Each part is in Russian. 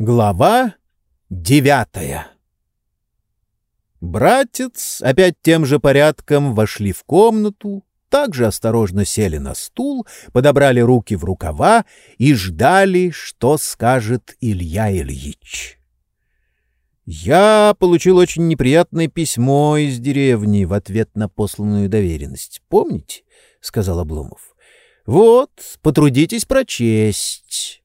Глава девятая Братец опять тем же порядком вошли в комнату, также осторожно сели на стул, подобрали руки в рукава и ждали, что скажет Илья Ильич. «Я получил очень неприятное письмо из деревни в ответ на посланную доверенность. Помните?» — сказал Обломов. «Вот, потрудитесь прочесть».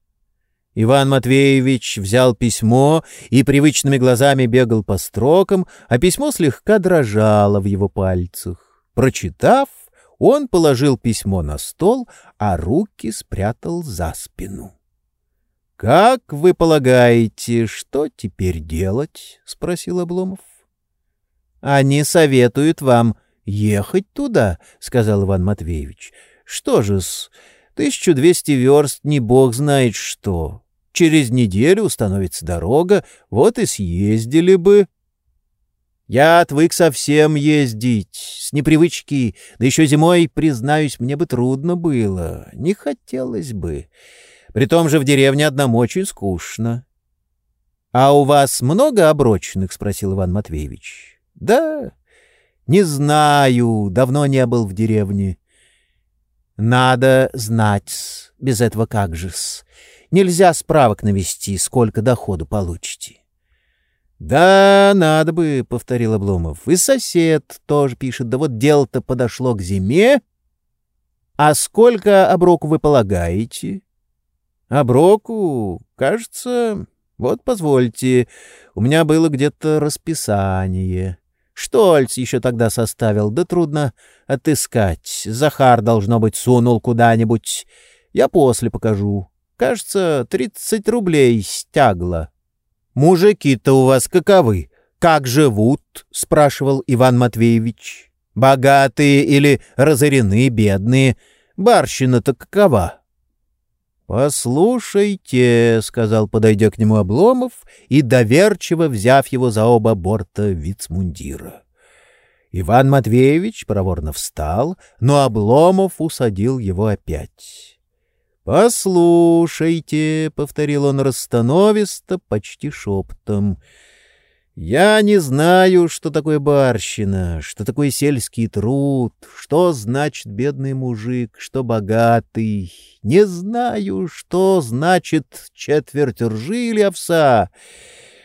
Иван Матвеевич взял письмо и привычными глазами бегал по строкам, а письмо слегка дрожало в его пальцах. Прочитав, он положил письмо на стол, а руки спрятал за спину. — Как вы полагаете, что теперь делать? — спросил Обломов. — Они советуют вам ехать туда, — сказал Иван Матвеевич. — Что же-с, 1200 верст, не бог знает что. Через неделю установится дорога, вот и съездили бы. Я отвык совсем ездить, с непривычки, да еще зимой, признаюсь, мне бы трудно было, не хотелось бы. При том же в деревне одному очень скучно. — А у вас много оброченных? — спросил Иван Матвеевич. — Да, не знаю, давно не был в деревне. — Надо знать, без этого как же-с. Нельзя справок навести, сколько доходу получите. — Да, надо бы, — повторил Обломов. — И сосед тоже пишет. Да вот дело-то подошло к зиме. — А сколько оброку вы полагаете? — Оброку, кажется... Вот, позвольте, у меня было где-то расписание. Штольц еще тогда составил, да трудно отыскать. Захар, должно быть, сунул куда-нибудь. Я после покажу. Кажется, тридцать рублей стягло. — Мужики-то у вас каковы? Как живут? — спрашивал Иван Матвеевич. — Богатые или разорены, бедные? Барщина-то какова? — «Послушайте», — сказал, подойдя к нему Обломов и доверчиво взяв его за оба борта вицмундира. Иван Матвеевич проворно встал, но Обломов усадил его опять. «Послушайте», — повторил он расстановисто, почти шепотом, — «я не знаю, что такое барщина, что такое сельский труд, что значит бедный мужик, что богатый. Не знаю, что значит четверть ржи или овса»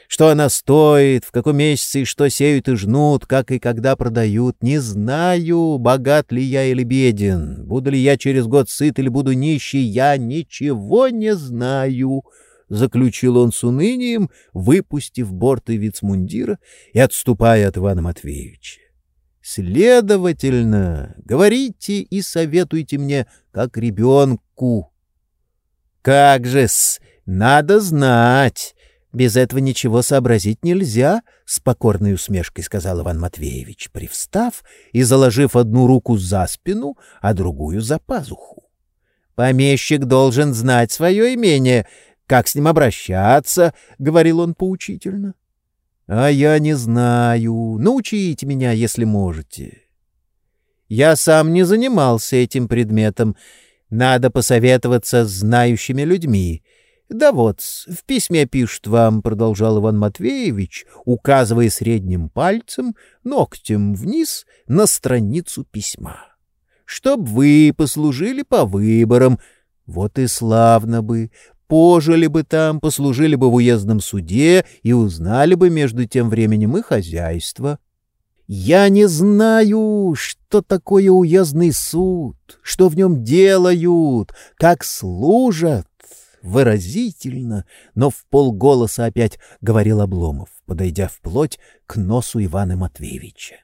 что она стоит, в каком месяце и что сеют и жнут, как и когда продают. Не знаю, богат ли я или беден, буду ли я через год сыт или буду нищий, я ничего не знаю». — заключил он с унынием, выпустив борты вицмундира и отступая от Ивана Матвеевича. «Следовательно, говорите и советуйте мне, как ребенку». «Как же-с, надо знать!» Без этого ничего сообразить нельзя, — с покорной усмешкой сказал Иван Матвеевич, привстав и заложив одну руку за спину, а другую за пазуху. Помещик должен знать свое имение, как с ним обращаться, — говорил он поучительно. — А я не знаю. Научите меня, если можете. Я сам не занимался этим предметом. Надо посоветоваться с знающими людьми. «Да вот, в письме пишет вам», — продолжал Иван Матвеевич, указывая средним пальцем, ногтем вниз на страницу письма. «Чтоб вы послужили по выборам. Вот и славно бы. Пожили бы там, послужили бы в уездном суде и узнали бы между тем временем и хозяйство». Я не знаю, что такое уездный суд, что в нем делают, как служат выразительно, но в полголоса опять говорил Обломов, подойдя вплоть к носу Ивана Матвеевича.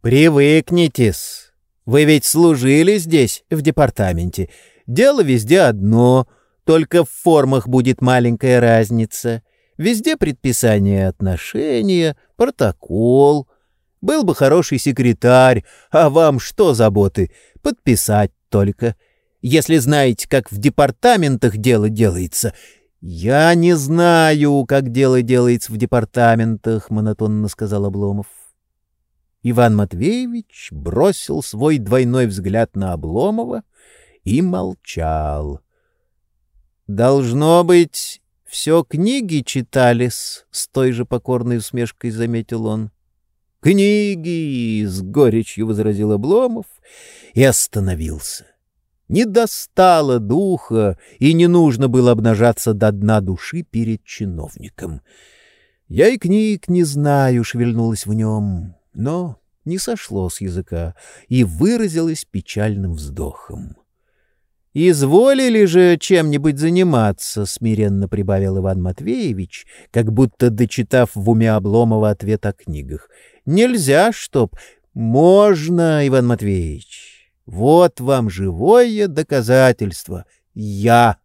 «Привыкнитесь. Вы ведь служили здесь, в департаменте. Дело везде одно, только в формах будет маленькая разница. Везде предписание отношения, протокол. Был бы хороший секретарь, а вам что заботы? Подписать только если знаете, как в департаментах дело делается. Я не знаю, как дело делается в департаментах, монотонно сказал Обломов. Иван Матвеевич бросил свой двойной взгляд на Обломова и молчал. Должно быть, все книги читались, — с той же покорной усмешкой заметил он. — Книги! — с горечью возразил Обломов и остановился. Не достало духа, и не нужно было обнажаться до дна души перед чиновником. Я и книг не знаю, шевельнулась в нем, но не сошло с языка и выразилось печальным вздохом. «Изволили же чем-нибудь заниматься», — смиренно прибавил Иван Матвеевич, как будто дочитав в уме Обломова ответ о книгах. «Нельзя, чтоб...» «Можно, Иван Матвеевич. Вот вам живое доказательство. Я...»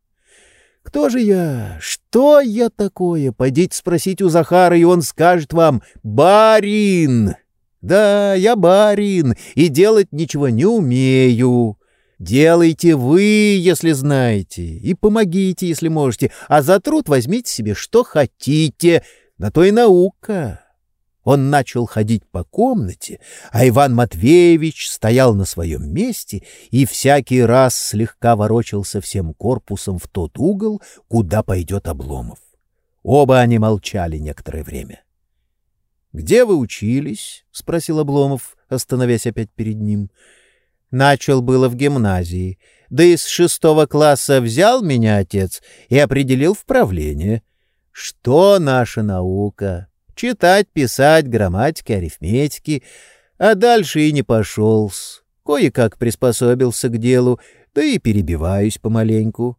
«Кто же я? Что я такое? Пойдите спросить у Захара, и он скажет вам «Барин!» «Да, я барин, и делать ничего не умею». Делайте вы, если знаете, и помогите, если можете, а за труд возьмите себе что хотите, на то и наука. Он начал ходить по комнате, а Иван Матвеевич стоял на своем месте и всякий раз слегка ворочался всем корпусом в тот угол, куда пойдет Обломов. Оба они молчали некоторое время. — Где вы учились? — спросил Обломов, остановясь опять перед ним. — Начал было в гимназии, да из шестого класса взял меня отец и определил в правление. Что наша наука? Читать, писать, грамматики, арифметики. А дальше и не пошел -с. Кое-как приспособился к делу, да и перебиваюсь помаленьку.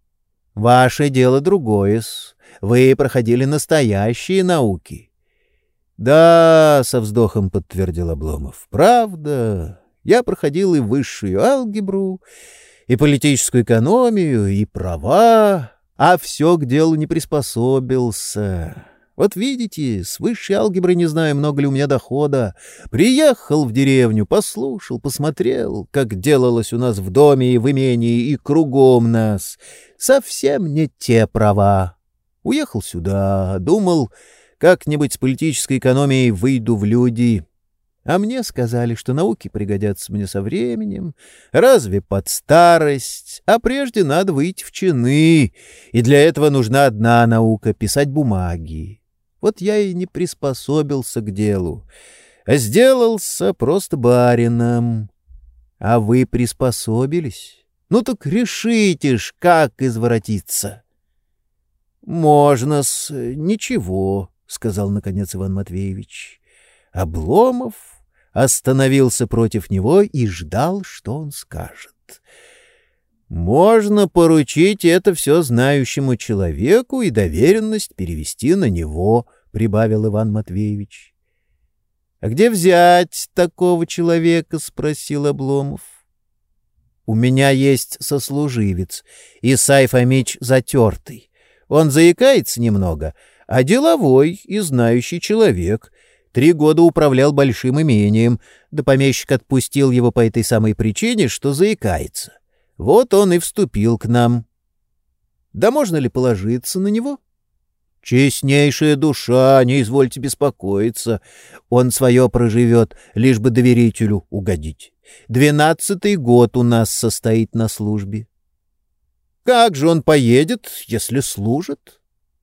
Ваше дело другое-с. Вы проходили настоящие науки. — Да, — со вздохом подтвердил Обломов, — правда, я проходил и высшую алгебру, и политическую экономию, и права, а все к делу не приспособился. Вот видите, с высшей алгеброй не знаю, много ли у меня дохода. Приехал в деревню, послушал, посмотрел, как делалось у нас в доме и в имении, и кругом нас. Совсем не те права. Уехал сюда, думал, как-нибудь с политической экономией выйду в люди. А мне сказали, что науки пригодятся мне со временем, разве под старость, а прежде надо выйти в чины, и для этого нужна одна наука — писать бумаги. Вот я и не приспособился к делу, а сделался просто барином. А вы приспособились? Ну так решите ж, как изворотиться. — Можно-с, ничего, — сказал наконец Иван Матвеевич. Обломов остановился против него и ждал, что он скажет. Можно поручить это все знающему человеку и доверенность перевести на него, — прибавил Иван Матвеевич. — А где взять такого человека? — спросил Обломов. — У меня есть сослуживец, Исай Фомич затертый. Он заикается немного, а деловой и знающий человек — Три года управлял большим имением, да помещик отпустил его по этой самой причине, что заикается. Вот он и вступил к нам. Да можно ли положиться на него? Честнейшая душа, не извольте беспокоиться. Он свое проживет, лишь бы доверителю угодить. Двенадцатый год у нас состоит на службе. Как же он поедет, если служит?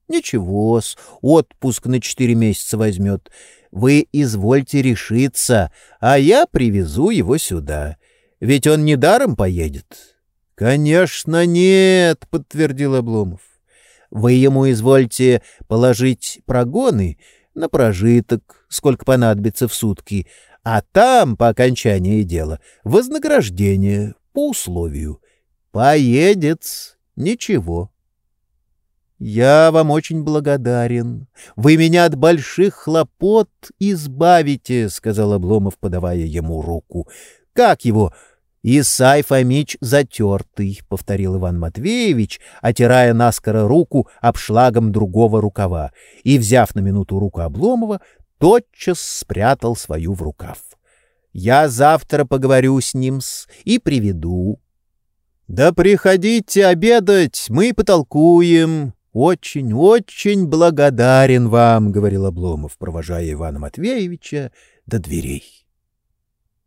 Ничего-с, отпуск на четыре месяца возьмет. Вы извольте решиться, а я привезу его сюда. Ведь он недаром поедет. — Конечно, нет, — подтвердил Обломов. — Вы ему извольте положить прогоны на прожиток, сколько понадобится в сутки, а там, по окончании дела, вознаграждение по условию. Поедет, ничего. «Я вам очень благодарен. Вы меня от больших хлопот избавите», — сказал Обломов, подавая ему руку. «Как его?» «Исай Фомич затертый», — повторил Иван Матвеевич, отирая наскоро руку обшлагом другого рукава, и, взяв на минуту руку Обломова, тотчас спрятал свою в рукав. «Я завтра поговорю с ним -с и приведу». «Да приходите обедать, мы потолкуем», очень, очень благодарен вам, — говорил Обломов, провожая Ивана Матвеевича до дверей.